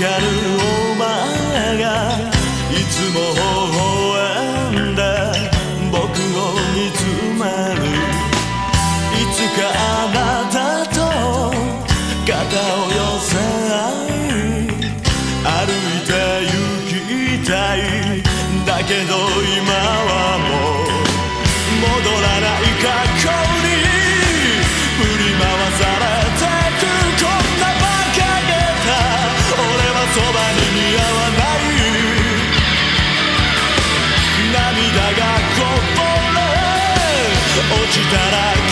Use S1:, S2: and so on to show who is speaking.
S1: がるお前がいつも te darás.